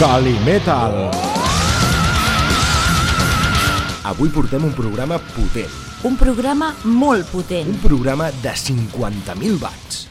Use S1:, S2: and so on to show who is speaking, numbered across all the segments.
S1: Calimetal. Avui portem un programa potent,
S2: Un programa molt potent.
S1: un programa de 50.000 watts.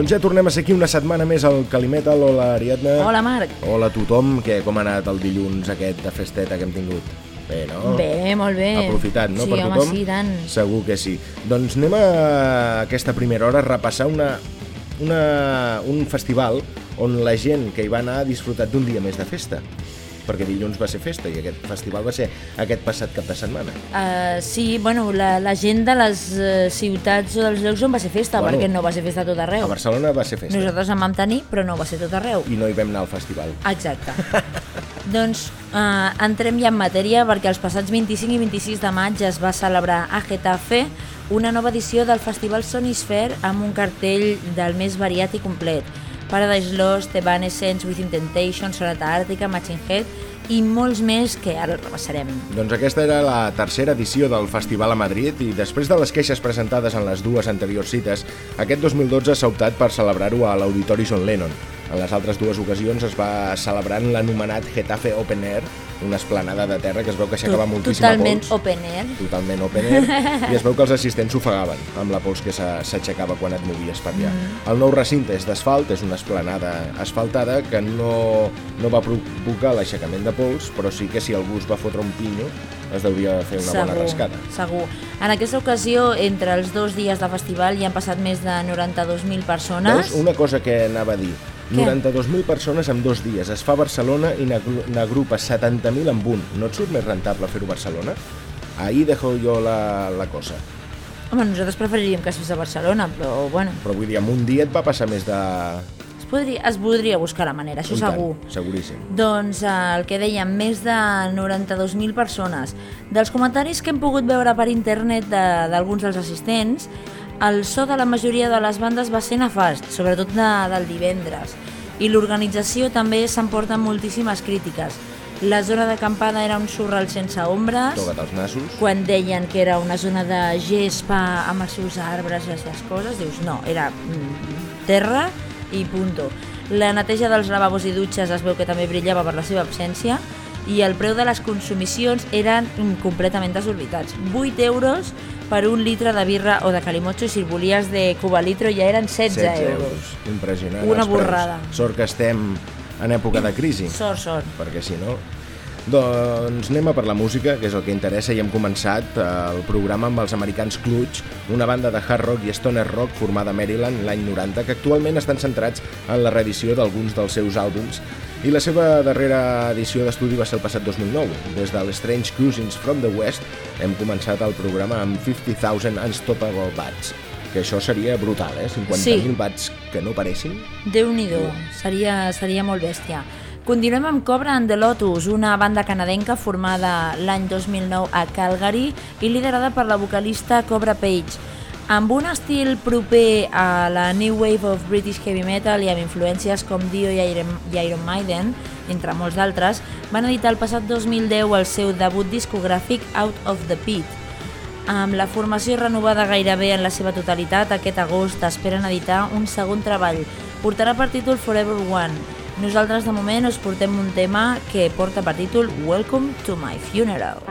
S1: Doncs ja tornem a ser aquí una setmana més al Calimetal. Hola, Ariadna.
S2: Hola, Marc.
S1: Hola a tothom. Que, com ha anat el dilluns aquest de festeta que hem tingut? Bé, no?
S2: Bé, molt bé.
S1: Aprofitat, no,
S2: sí,
S1: per
S2: home,
S1: tothom?
S2: sí, tant.
S1: Segur que sí. Doncs anem a aquesta primera hora a repassar una, una, un festival on la gent que hi va anar ha disfrutat d'un dia més de festa perquè dilluns va ser festa i aquest festival va ser aquest passat cap de setmana.
S2: Uh, sí, bueno, la, la gent de les uh, ciutats o dels llocs on va ser festa,
S1: Bueno,
S2: perquè no va ser festa tot arreu.
S1: A Barcelona va ser festa
S2: Nosaltres en vam tenir, però no va ser tot arreu.
S1: i no hi vam anar al festival.
S2: Exacte. doncs uh, entrem ja en matèria perquè els passats 25 i 26 de maig es va celebrar a Getafe una nova edició del Festival Sonisphere amb un cartell del més variat i complet. Paradise Lost, Evanescence, Within Temptation, Sonata Àrtica, Matching Head i molts més que ara repassarem.
S1: Doncs aquesta era la tercera edició del festival a Madrid i després de les queixes presentades en les dues anteriors cites, aquest 2012 s'ha optat per celebrar-ho a l'Auditori John Lennon. En les altres dues ocasions es va celebrar en l'anomenat Getafe Open Air, una esplanada de terra que es veu que
S2: Tot-
S1: moltíssima
S2: Totalment
S1: pols.
S2: open air.
S1: Totalment open air. I es veu que els assistents s'ofegaven amb la pols que s'a- s'aixecava quan et movies per allà.
S2: Mm.
S1: El nou recinte és d'asfalt, és una esplanada asfaltada que no, no va provocar l'aixecament de pols, però sí que si algú es va fotre un pinyo es deuria fer una bona rascada.
S2: segur. En aquesta ocasió, entre els dos dies de festival, hi han passat més de 92.000 persones.
S1: Veus? Una cosa que anava a dir.
S2: Què?
S3: 92.000 persones en dos dies. Es fa Barcelona i n'agru- n'agrupa 70.000 amb un. No et surt més rentable fer-ho a Barcelona? Ahí dejo jo la, la cosa.
S2: Home, nosaltres preferiríem que es fes a Barcelona, però bueno,
S3: Però vull dir, en un dia et va passar més de...
S2: es podria, es podria buscar la manera, això
S3: tant,
S2: segur.
S3: seguríssim.
S2: Doncs eh, el que dèiem, més de 92.000 persones. Dels comentaris que hem pogut veure per internet de- d'alguns dels assistents, el so de la majoria de les bandes va ser nefast, sobretot de, del divendres. I l'organització també s'emporta moltíssimes crítiques. La zona d'acampada era un sorral sense ombres,
S3: Toca't els nassos.
S2: quan deien que era una zona de gespa amb els seus arbres i les seves coses, dius no, era mm, terra i punto. La neteja dels lavabos i dutxes es veu que també brillava per la seva absència i el preu de les consumicions eren mm, completament desorbitats. 8 euros per un litre de birra o de calimocho i si volies de cubalitro ja eren 16,
S3: 16
S2: euros.
S3: euros. Impressionant.
S2: Una borrada.
S3: Sort que estem en època de crisi.
S2: Sort, sort.
S3: perquè si no... Doncs anem a per la música, que és el que interessa, i hem començat eh, el programa amb els americans Clutch, una banda de hard rock i stoner rock formada a Maryland l'any 90, que actualment estan centrats en la reedició d'alguns dels seus àlbums, i la seva darrera edició d'estudi va ser el passat 2009. Des de l'Strange Cruisings from the West hem començat el programa amb 50,000 Unstoppable Bats, que això seria brutal, eh? 50.000
S2: Sí.
S3: bats que no paressin.
S2: Déu-n'hi-do, seria, seria molt bèstia. Continuem amb Cobra and the Lotus, una banda canadenca formada l'any 2009 a Calgary i liderada per la vocalista Cobra Page. Amb un estil proper a la New Wave of British Heavy Metal i amb influències com Dio i Iron, i Iron Maiden, entre molts d'altres, van editar el passat 2010 el seu debut discogràfic Out of the Pit. Amb la formació renovada gairebé en la seva totalitat, aquest agost esperen editar un segon treball. Portarà per títol Forever One. Nosaltres de moment us portem un tema que porta per títol Welcome to my funeral.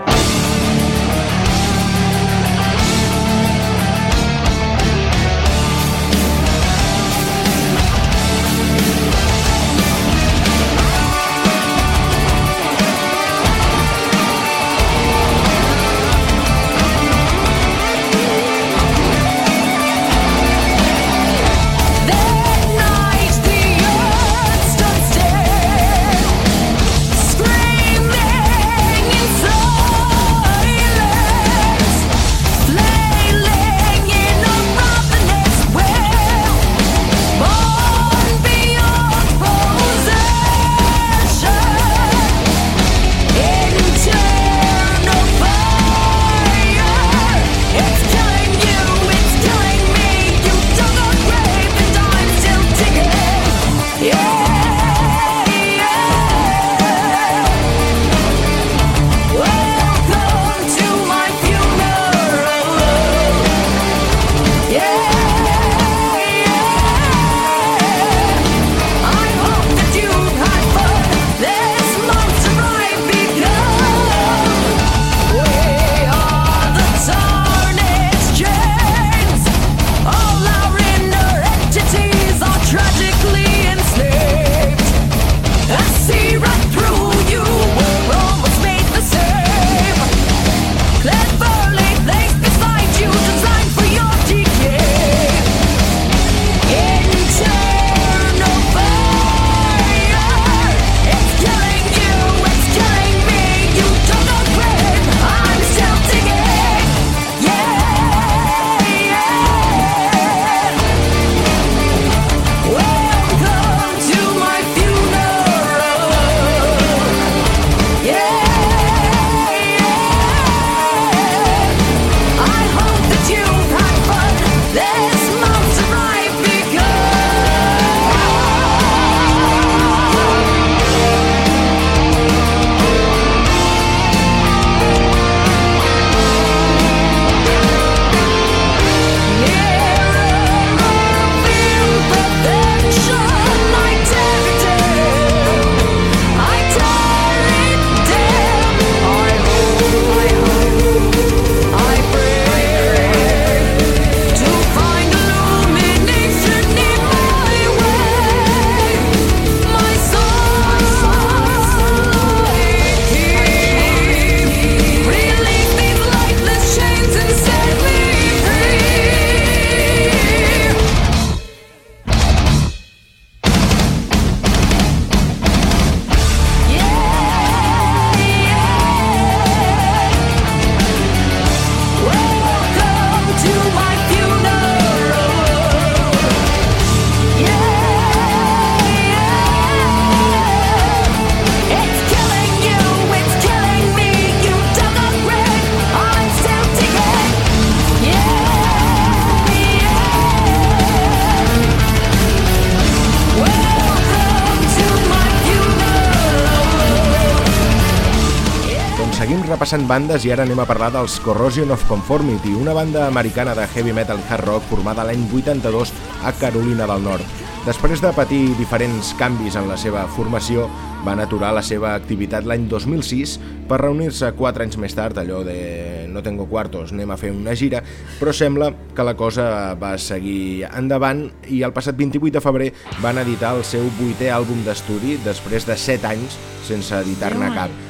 S3: Repassant bandes i ara anem a parlar dels Corrosion of Conformity, una banda americana de heavy metal i hard rock formada l'any 82 a Carolina del Nord. Després de patir diferents canvis en la seva formació, van aturar la seva activitat l'any 2006 per reunir-se quatre anys més tard, allò de no tengo cuartos, anem a fer una gira, però sembla que la cosa va seguir endavant i el passat 28 de febrer van editar el seu vuitè àlbum d'estudi després de 7 anys sense editar-ne cap.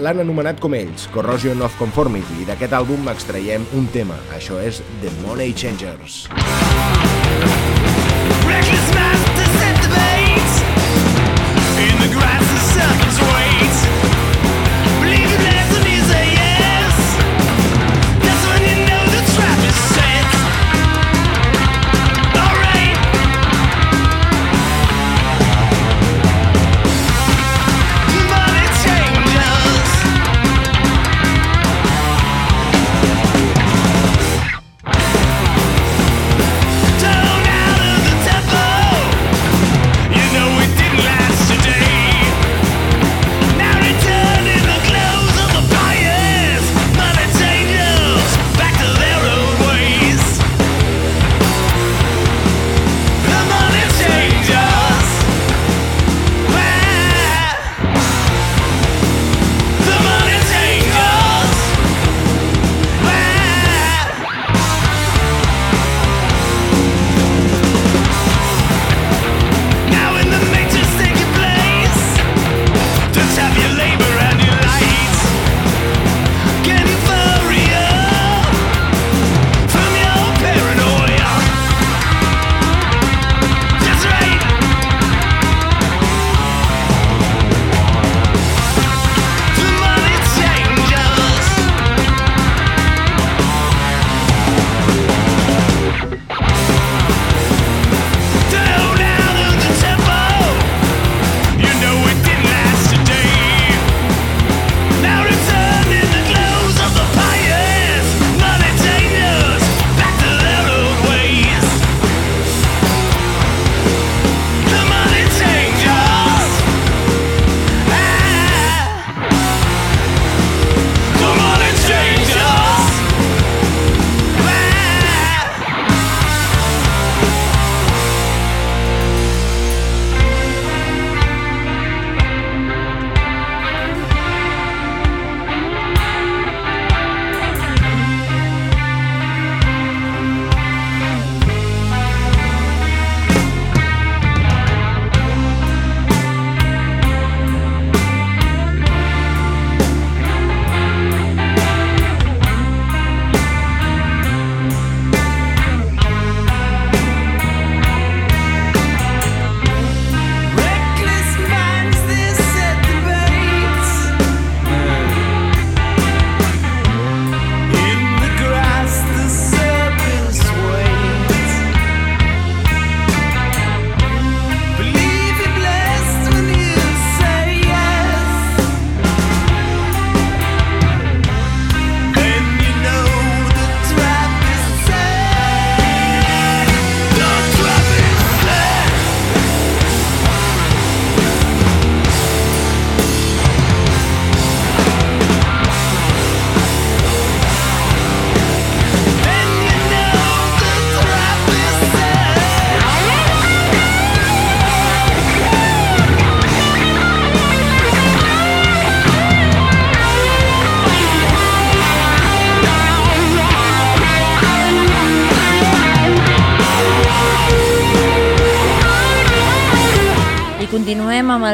S3: L'han anomenat com ells, Corrosion of Conformity, i d'aquest àlbum extraiem un tema, això és The Money Changers.
S4: Reckless masters set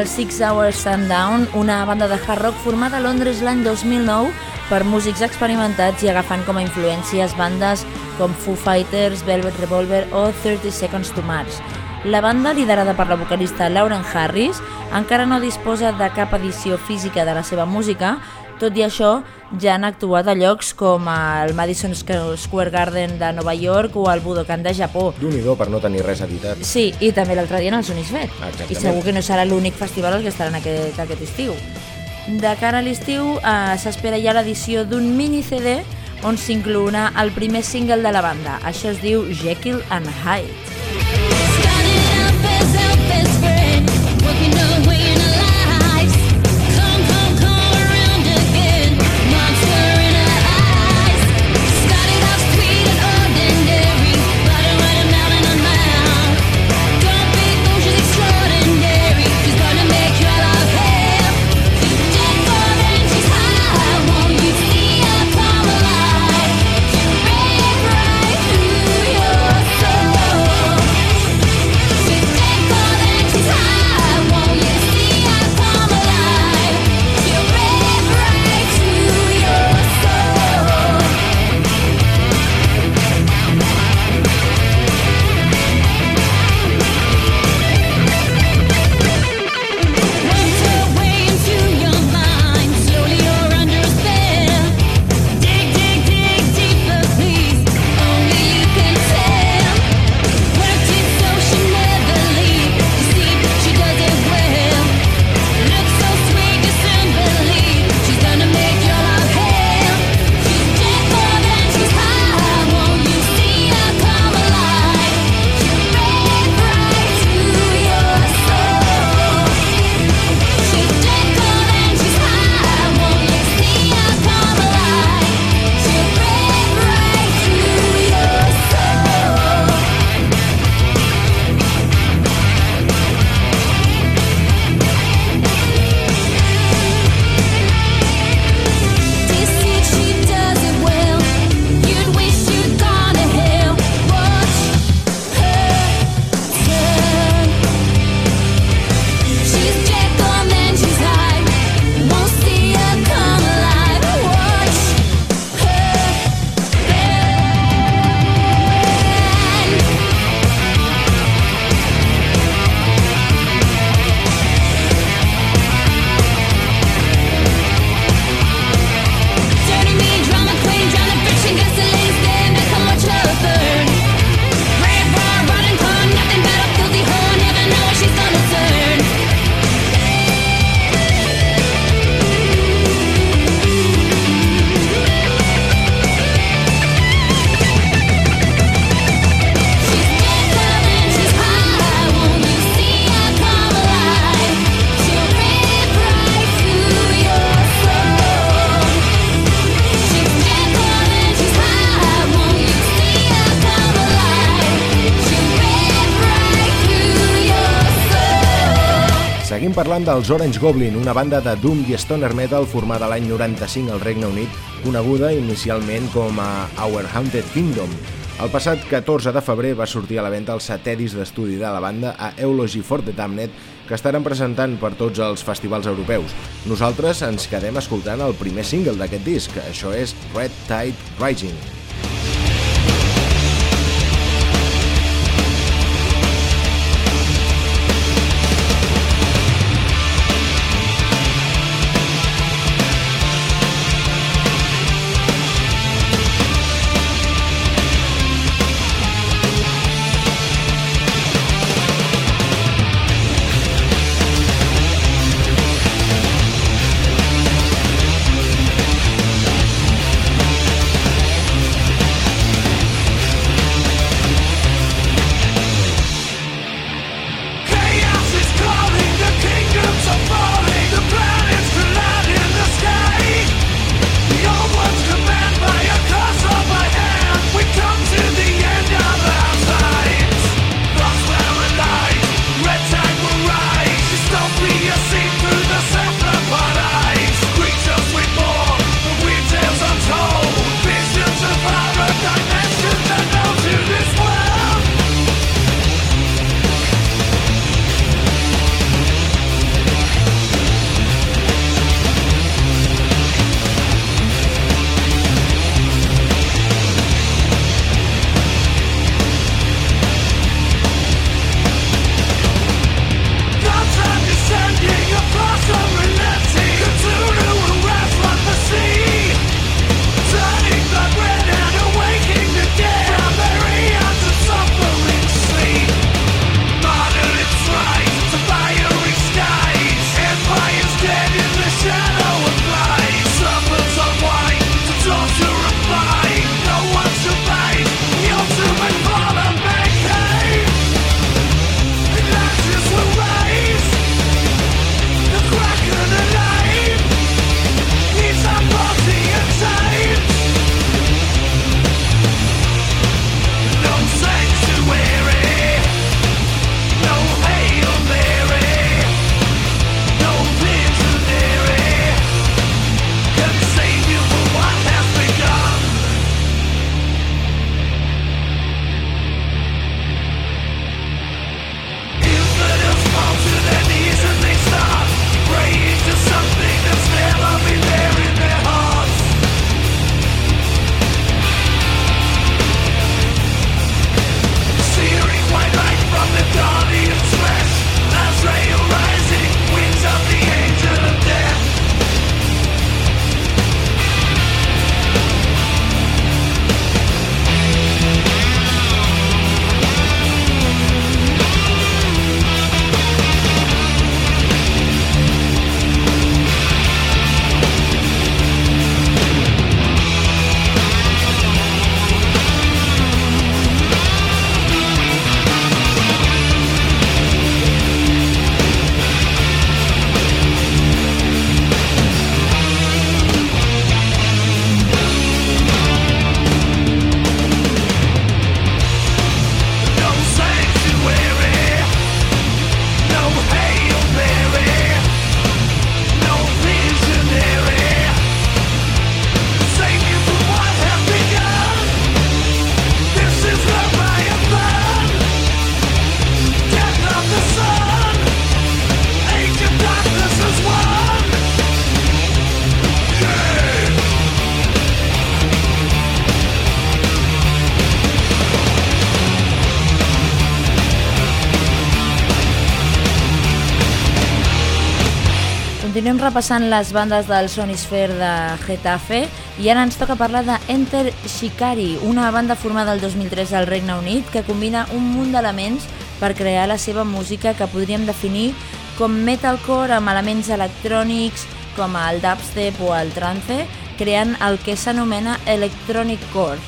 S2: Six Hours Sundown, una banda de hard rock formada a Londres l'any 2009 per músics experimentats i agafant com a influències bandes com Foo Fighters, Velvet Revolver o 30 Seconds to Mars. La banda, liderada per la vocalista Lauren Harris, encara no disposa de cap edició física de la seva música, tot i això, ja han actuat a llocs com el Madison Square Garden de Nova York o el Budokan de Japó.
S3: déu nhi per no tenir res editat.
S2: Sí, i també l'altre dia en el Sonisfet.
S3: Exactament.
S2: I segur que no serà l'únic festival al que estaran aquest, aquest estiu. De cara a l'estiu eh, s'espera ja l'edició d'un mini CD on s'inclourà el primer single de la banda. Això es diu Jekyll and Hyde.
S4: Dels Orange Goblin, una banda de Doom i Stoner Metal formada l'any 95 al Regne Unit, coneguda inicialment com a Our Haunted Kingdom. El passat 14 de febrer va sortir a la venda el setè disc d'estudi de la banda a Eulogy for the Damned, que estaran presentant per tots els festivals europeus. Nosaltres ens quedem escoltant el primer single d'aquest disc, això és Red Tide Rising.
S2: Repassant les bandes del Sonisphere de Getafe i ara ens toca parlar de Enter Shikari, una banda formada el 2003 al Regne Unit que combina un munt d'elements per crear la seva música que podríem definir com metalcore amb elements electrònics com el dubstep o el trance, creant el que s'anomena electronic core.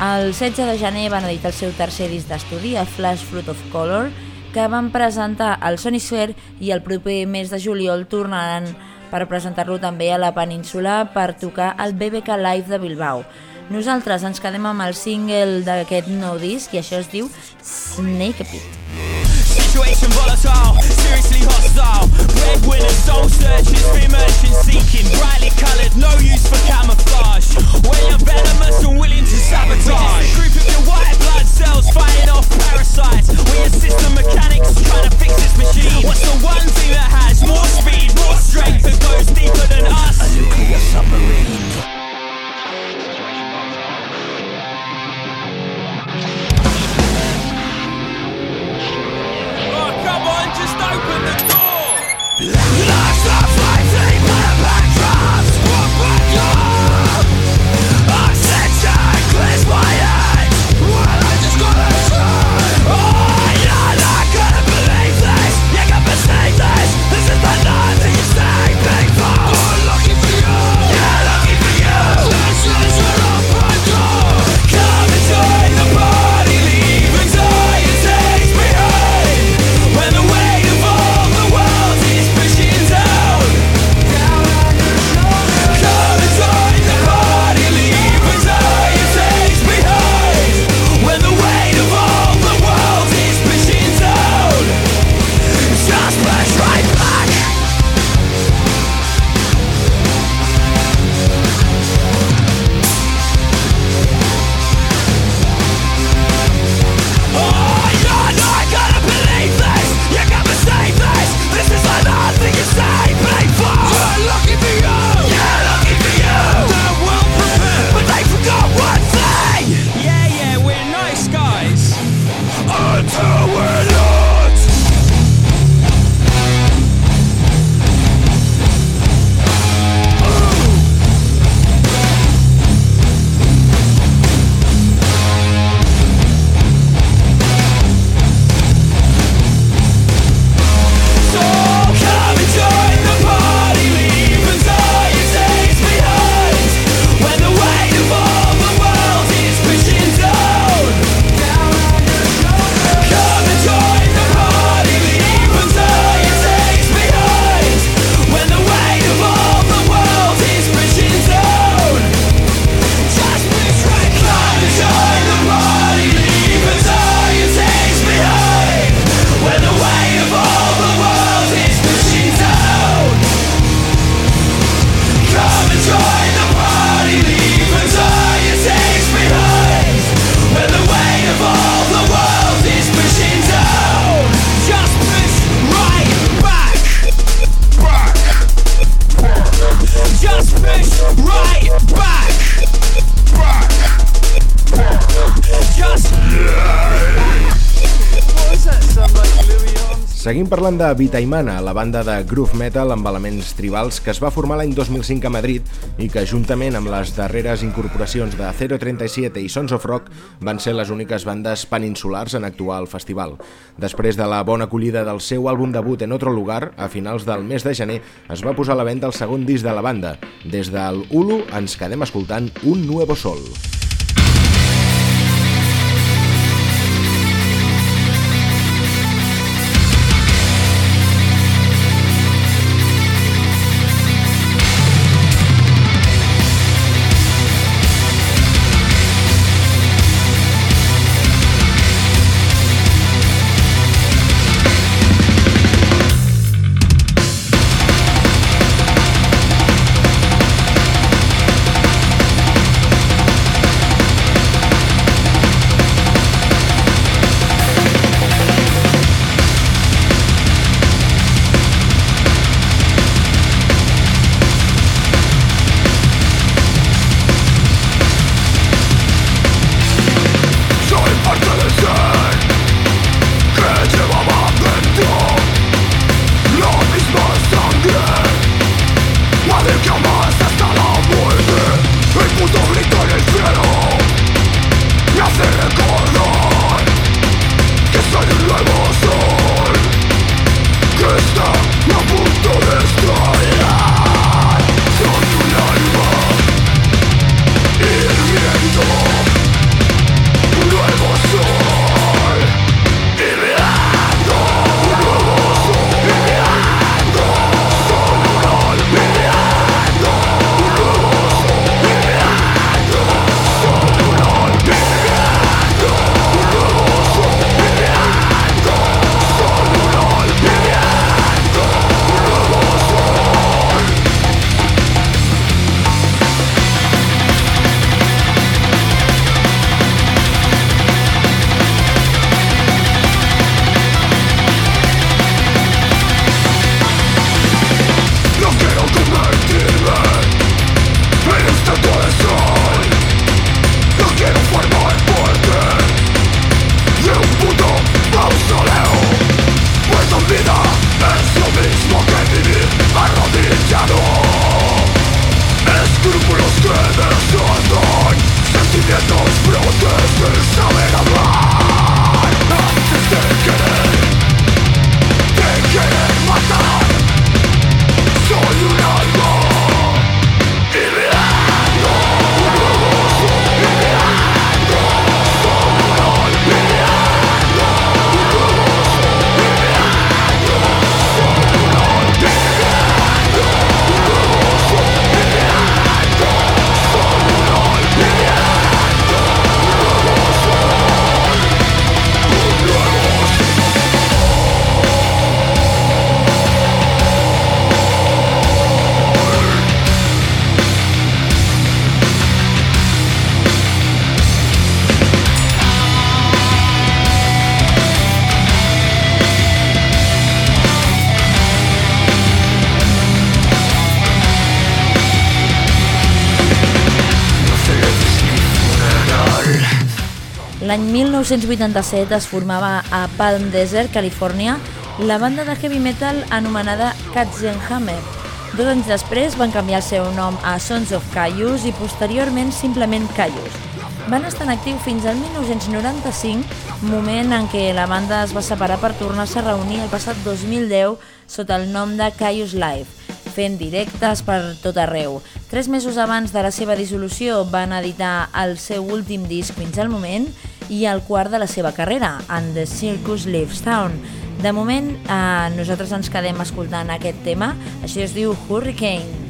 S2: El 16 de gener van editar el seu tercer disc d'estudi, a Flash Fruit of Color, que van presentar al Sonisphere i el proper mes de juliol tornaran per presentar-lo també a la península per tocar al BBK Live de Bilbao. Nosaltres ens quedem amb el single d'aquest nou disc i això es diu Snake Pit.
S4: Situation volatile, seriously hostile. Breadwinners, soul searchers, fear merchants seeking. Brightly coloured, no use for camouflage. When you're venomous and willing to sabotage. We're just a group of your white blood cells fighting off parasites. We're your system mechanics trying to fix this machine. What's the one thing that has more speed, more strength, that goes deeper than us? A nuclear submarine. Open the door.
S3: Seguim parlant de Vitaimana, la banda de groove metal amb elements tribals que es va formar l'any 2005 a Madrid i que juntament amb les darreres incorporacions de 037 i Sons of Rock van ser les úniques bandes peninsulars en actuar al festival. Després de la bona acollida del seu àlbum debut en otro lugar, a finals del mes de gener es va posar a la venda el segon disc de la banda. Des del Hulu ens quedem escoltant Un Nuevo Sol.
S5: Come
S2: l'any 1987 es formava a Palm Desert, Califòrnia, la banda de heavy metal anomenada Katzenhammer. Dos anys després van canviar el seu nom a Sons of Caius i posteriorment simplement Caius. Van estar en actiu fins al 1995, moment en què la banda es va separar per tornar-se a reunir el passat 2010 sota el nom de Caius Live, fent directes per tot arreu. Tres mesos abans de la seva dissolució van editar el seu últim disc fins al moment i el quart de la seva carrera, And the Circus Lives Town. De moment, eh, nosaltres ens quedem escoltant aquest tema, això es diu Hurricane.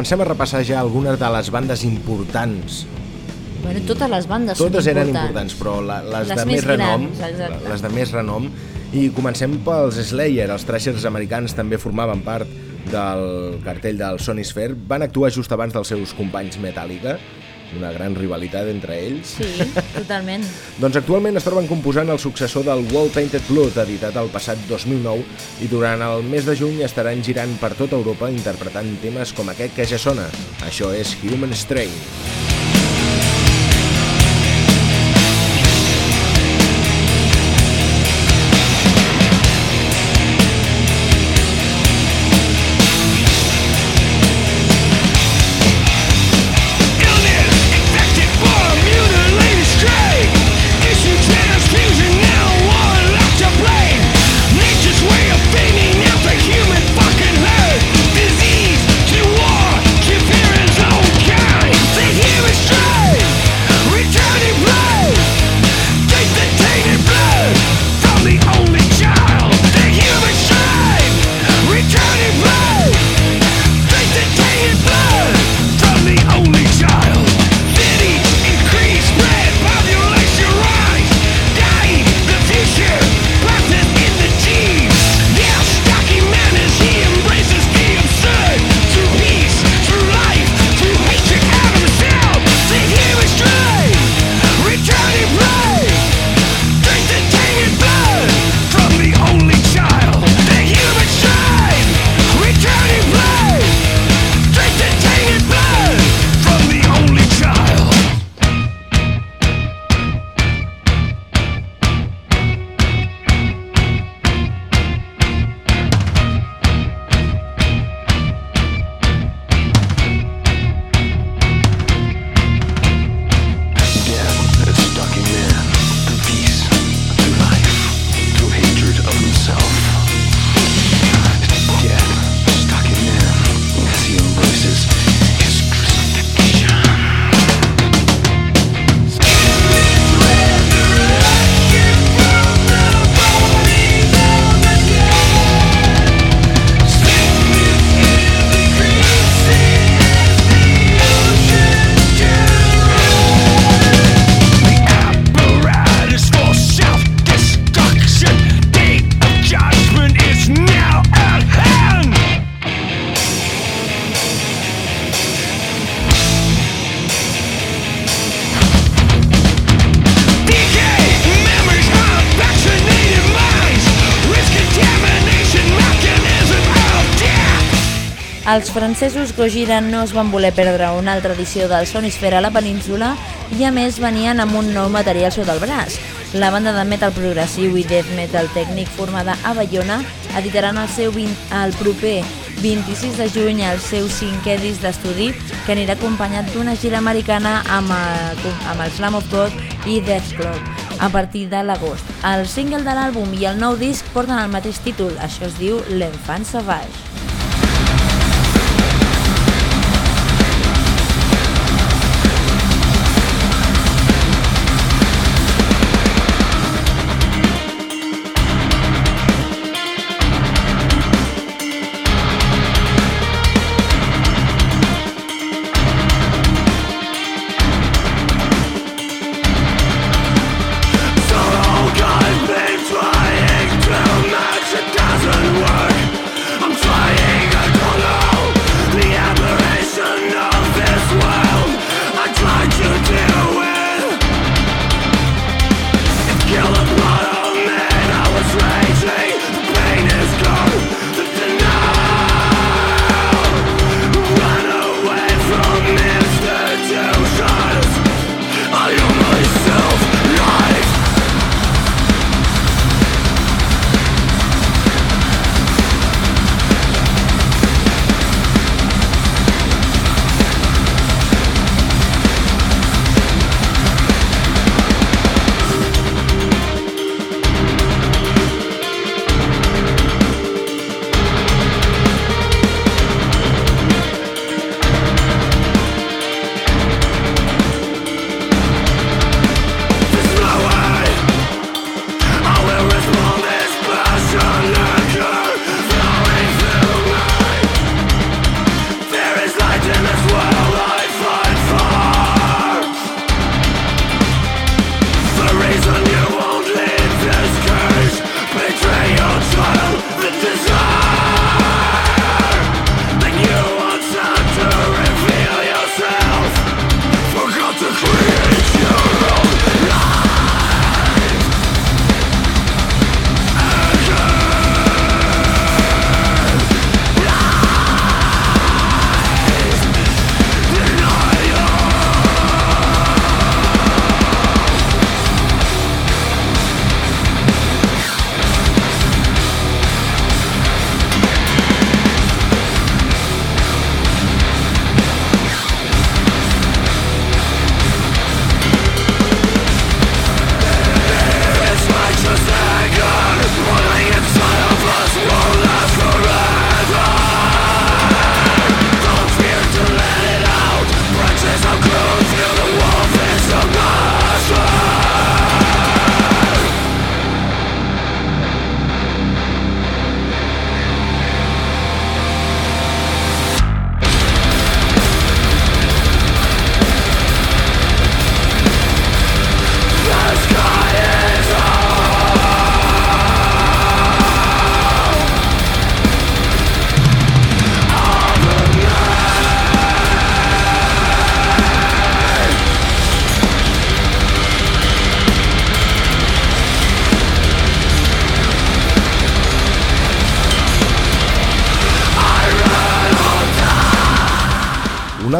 S3: Comencem a repassar ja algunes de les bandes importants.
S2: Bueno, totes les bandes
S3: Totes
S2: són
S3: eren
S2: importants.
S3: però la, les,
S2: Les
S3: de
S2: més
S3: més renom,
S2: grans,
S3: les de més renom, i comencem pels Slayer, els thrashers americans també formaven part del cartell del Sony Sphere, van actuar just abans dels seus companys Metallica, una gran rivalitat entre ells.
S2: Sí, totalment.
S3: Doncs actualment es troben composant el successor del Wall Painted Blood, editat el passat 2009, i durant el mes de juny estaran girant per tota Europa interpretant temes com aquest que ja sona. Això és Human Strain.
S2: Els francesos Gojira no es van voler perdre una altra edició del Sonisphere a la península i a més venien amb un nou material sota el braç. La banda de metal progressiu i death metal tècnic formada a Bayona editaran el, seu 20, el proper 26 de juny el seu cinquè disc d'estudi que anirà acompanyat d'una gira americana amb el, amb el Slam of God i Death Club a partir de l'agost. El single de l'àlbum i el nou disc porten el mateix títol, això es diu L'Enfant Sauvage.
S4: Kill the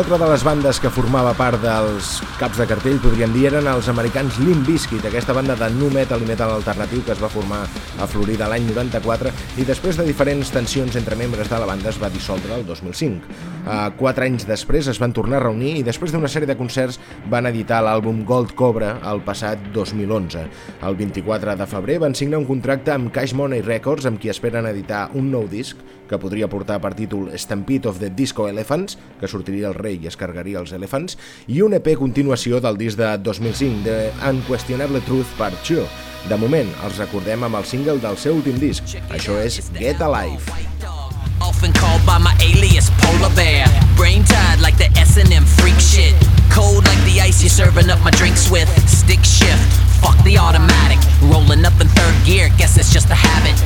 S3: altra de les bandes que formava part dels caps de cartell, podríem dir, eren els americans Limp Bizkit, aquesta banda de nu metal i metal alternatiu que es va formar a Florida l'any 94 i després de diferents tensions entre membres de la banda es va dissoldre el 2005. Uh, quatre anys després es van tornar a reunir i després d'una sèrie de concerts van editar l'àlbum Gold Cobra el passat 2011. El 24 de febrer van signar un contracte amb Cash Money Records amb qui esperen editar un nou disc que podria portar per títol Stampede of the Disco Elephants, que sortiria el rei i es carregaria els elefants, i un EP continuació del disc de 2005, The Unquestionable Truth Part 2. De moment, els recordem amb el single del seu últim disc. Això és Get Alive.
S6: Often called by my alias Polar Bear. Brain tied like the S&M freak shit. Cold like the ice you're serving up my drinks with. Stick shift, fuck the automatic. Rolling up in third gear, guess it's just a habit.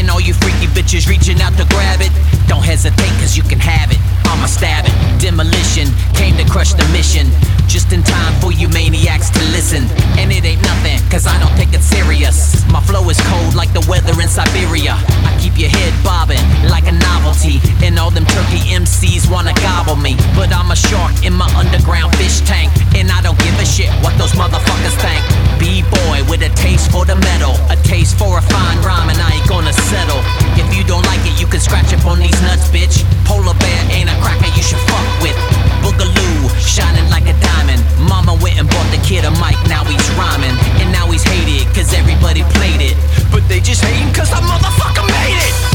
S6: And all you freaky bitches reaching out to grab it. Don't hesitate, cause you can have it. I'ma stab it. Demolition came to crush the mission. Just in time for you maniacs to listen. And it ain't nothing, cause I don't take it serious. My flow is cold like the weather in Siberia. I keep your head bobbing like a novelty. And all them turkey MCs wanna gobble me. But I'm a shark in my underground fish tank. And I don't give a shit what those motherfuckers think. B-boy with a taste for the metal. A taste for a fine rhyme, and I ain't gonna settle. If you don't like it, you can scratch up on these nuts, bitch. Polar bear ain't a cracker you should fuck with. Boogaloo, shining like a diamond. Mama went and bought the kid a mic, now he's rhyming. And now he's hated, cause everybody played it. But they just hating cause I motherfucker made it.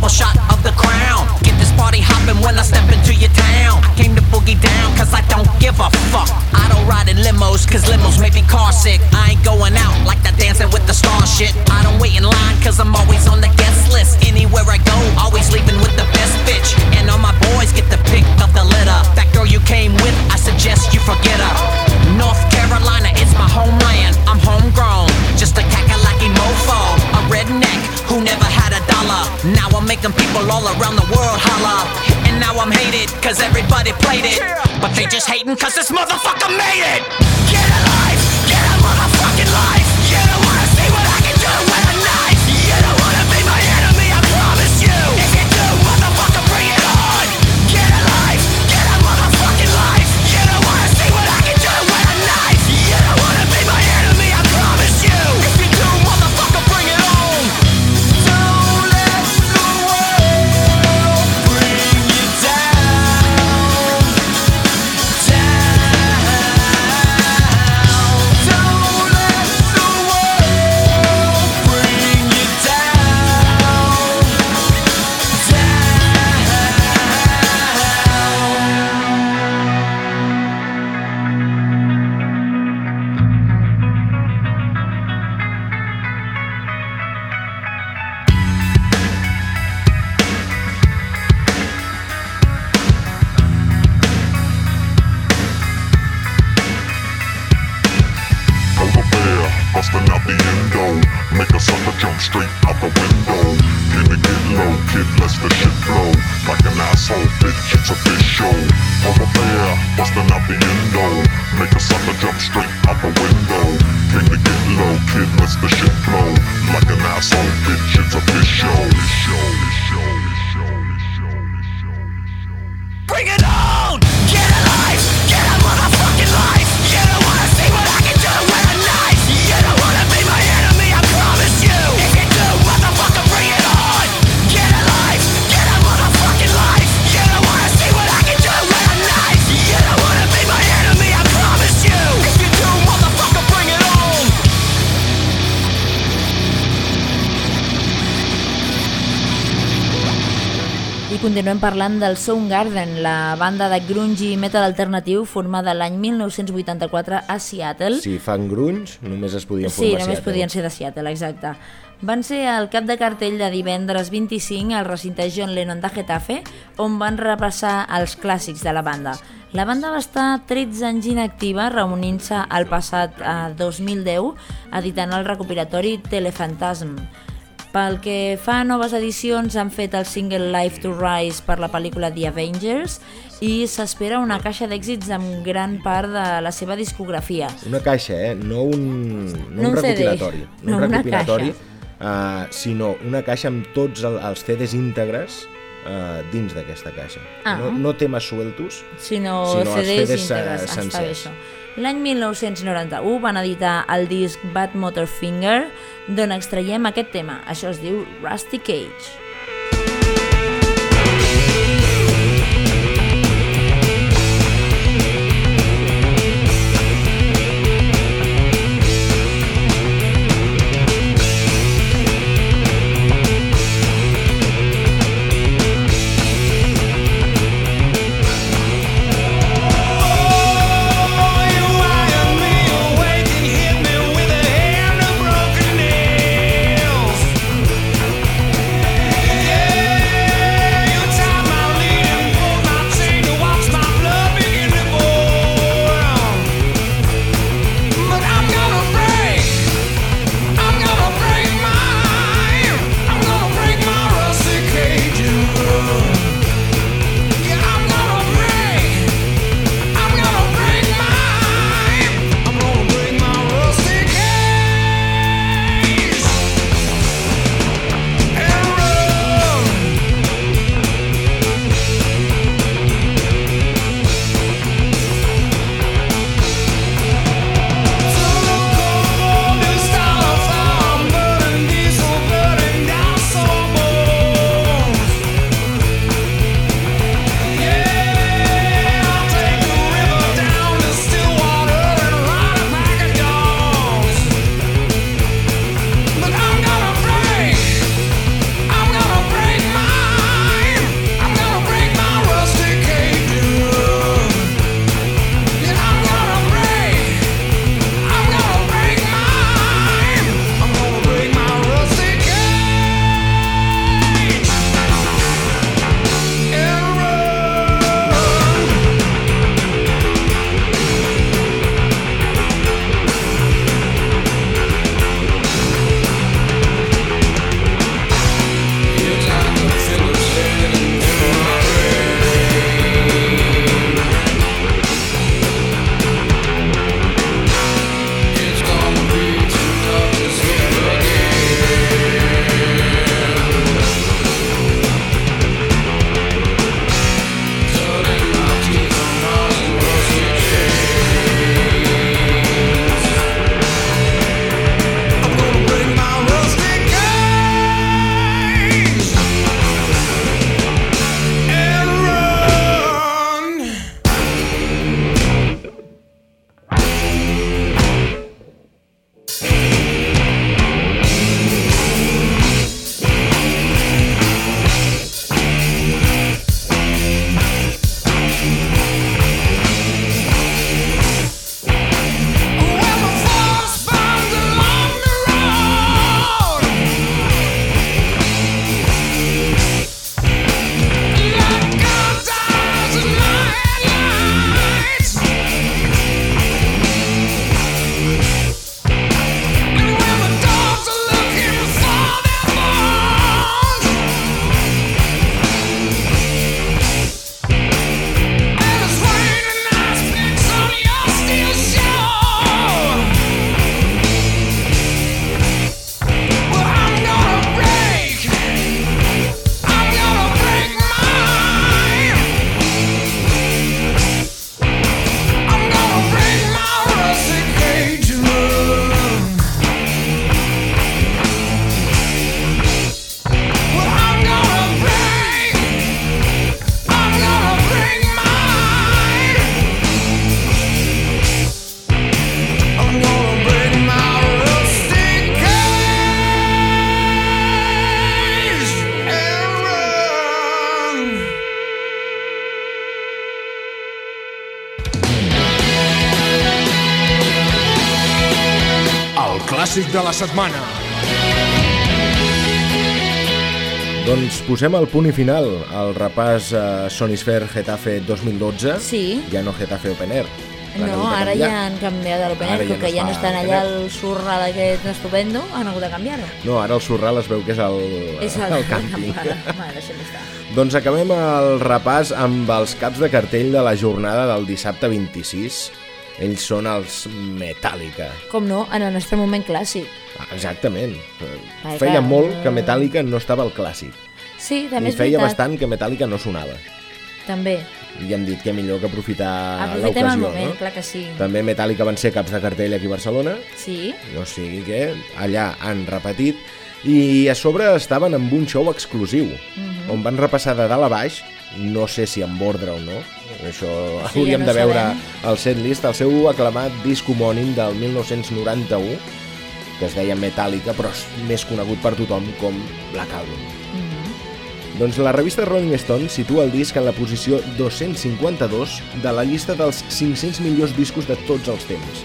S6: Double shot of the crown. Get this party hopping when I step into your town. I came to boogie down cause I don't give a fuck. I don't ride in limos cause limos make me car sick. I ain't going out like that dancing with the star shit. I don't wait in line cause I'm always on the guest list. Anywhere I go, always leaving with the best bitch. And all my boys get the pick of the litter. That girl you came with, I suggest you forget her. North Carolina, it's my homeland. I'm homegrown, just a kakalaki mofo. A redneck never had a dollar. Now I'm making people all around the world holler. And now I'm hated, cause everybody played it. But they just hating cause this motherfucker made it. Get a life, get a motherfucking life.
S2: Continuem parlant del Soundgarden, la banda de grunge i metal alternatiu formada l'any 1984 a Seattle.
S3: Si fan grunge, només es podien
S2: Sí,
S3: formar a
S2: només
S3: Seattle.
S2: podien ser de Seattle, exacte. Van ser al cap de cartell de divendres 25 al recinte John Lennon de Getafe, on van repassar els clàssics de la banda. La banda va estar 13 anys inactiva, reunint-se al passat eh, 2010, editant el recopilatori Telefantasm. Pel que fa a noves edicions, han fet el single Life to Rise per la pel·lícula The Avengers i s'espera una caixa d'èxits amb gran part de la seva discografia.
S3: Una caixa, eh? No un, no
S2: No
S3: un
S2: un
S3: recopilatori.
S2: No,
S3: un
S2: una
S3: recopilatori, uh, sinó una caixa amb tots el, els CDs íntegres uh, dins d'aquesta caixa.
S2: Ah.
S3: No, no temes sueltos,
S2: sinó,
S3: Sinó els
S2: CDs
S3: CDs
S2: íntegres. Està bé
S3: sencers.
S2: això. L'any 1991 van editar el disc Bad Motor Finger, d'on extraiem aquest tema. Això es diu Rusty Cage.
S7: Clàssic de la setmana.
S3: Doncs posem el punt i final al repàs a Sonisphere Getafe 2012.
S2: Sí.
S3: Ja no Getafe Open Air.
S2: No, ara ja han canviat l'Open Air,
S3: ja
S2: com
S3: no
S2: que ja no estan allà el surral aquest estupendo, han hagut de canviar-ho.
S3: No, ara el Sorral es veu que és el,
S2: És el,
S3: el càmping.
S2: Deixem estar.
S3: doncs acabem el repàs amb els caps de cartell de la jornada del dissabte 26. Ells són els Metallica.
S2: Com no, en el nostre moment clàssic.
S3: Ah, Exactament.
S2: Ai,
S3: Feia molt que Metallica no estava al clàssic.
S2: Sí, també
S3: I
S2: és
S3: feia
S2: veritat.
S3: bastant que Metallica no sonava.
S2: També.
S3: I hem dit que millor que aprofitar
S2: Aprofitem el
S3: l'ocasió,
S2: moment,
S3: no?
S2: clar que sí.
S3: També Metallica van ser caps de cartell aquí a Barcelona,
S2: Sí,
S3: o sigui que allà han repetit, i a sobre estaven amb un show exclusiu,
S2: Mhm.
S3: on van repassar de dalt a baix, no sé si amb ordre o no, això
S2: Sí,
S3: hauríem
S2: ja no
S3: de veure el setlist, el seu aclamat disc homònim del 1991, que es deia Metallica, però és més conegut per tothom com Black Album.
S2: Mhm.
S3: Doncs la revista Rolling Stone situa el disc en la posició 252 de la llista dels 500 millors discos de tots els temps.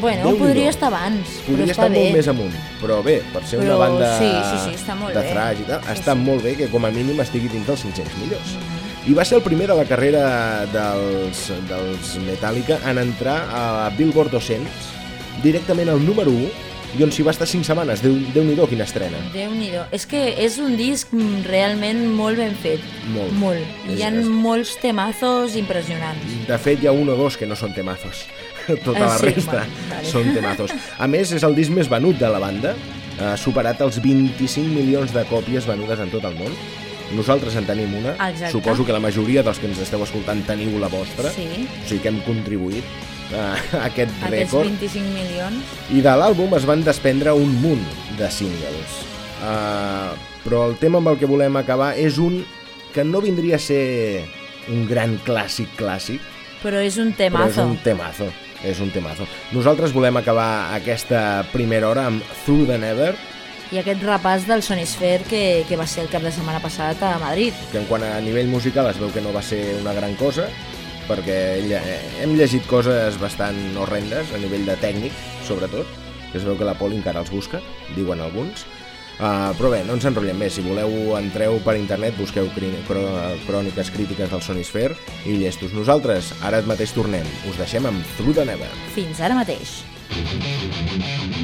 S2: bueno,
S3: Déu-n'hi-do.
S2: podria estar abans,
S3: Podria
S2: però
S3: estar
S2: està bé.
S3: molt més amunt, però bé, per ser una
S2: Però
S3: banda
S2: sí, sí, sí, està molt
S3: de thrash i tal,
S2: Sí,
S3: està
S2: sí.
S3: molt bé que com a mínim estigui dins dels 500 millors. I va ser el primer de la carrera dels, dels Metallica en entrar a Billboard 200, directament al número 1, i on s'hi va estar 5 setmanes. Déu- Déu-n'hi-do quina estrena.
S2: déu nhi És que és un disc realment molt ben fet.
S3: Molt.
S2: Molt.
S3: És-
S2: Hi ha
S3: és-
S2: molts temazos impressionants.
S3: De fet, hi ha un o dos que no són temazos. Tota
S2: Ah,
S3: la
S2: sí?
S3: resta
S2: Vale, vale.
S3: són temazos. A més, és el disc més venut de la banda. Ha superat els 25 milions de còpies venudes en tot el món. Nosaltres en tenim una.
S2: Exacte.
S3: Suposo que la majoria dels que ens esteu escoltant teniu la vostra.
S2: Sí.
S3: O sigui que hem contribuït a aquest
S2: Aquests
S3: rècord.
S2: 25 milions.
S3: I de l'àlbum es van desprendre un munt de singles. Uh, però el tema amb el que volem acabar és un que no vindria a ser un gran clàssic clàssic,
S2: Però és un
S3: però és
S2: temazo.
S3: un temazo. És un temazo. Nosaltres volem acabar aquesta primera hora amb Through the Never,
S2: I aquest repàs del Sonisphere que, que va ser el cap de setmana passat a Madrid.
S3: que en quant a nivell musical es veu que no va ser una gran cosa, perquè eh, hem llegit coses bastant horrendes a nivell de tècnic, sobretot, que es veu que la Pol encara els busca, diuen alguns. Uh, però bé, no ens enrotllem més. Si voleu, entreu per internet, busqueu cròniques crítiques del Sonisphere i llestos. Nosaltres, ara mateix tornem. Us deixem amb Through the Never.
S2: Fins ara mateix.
S8: Thank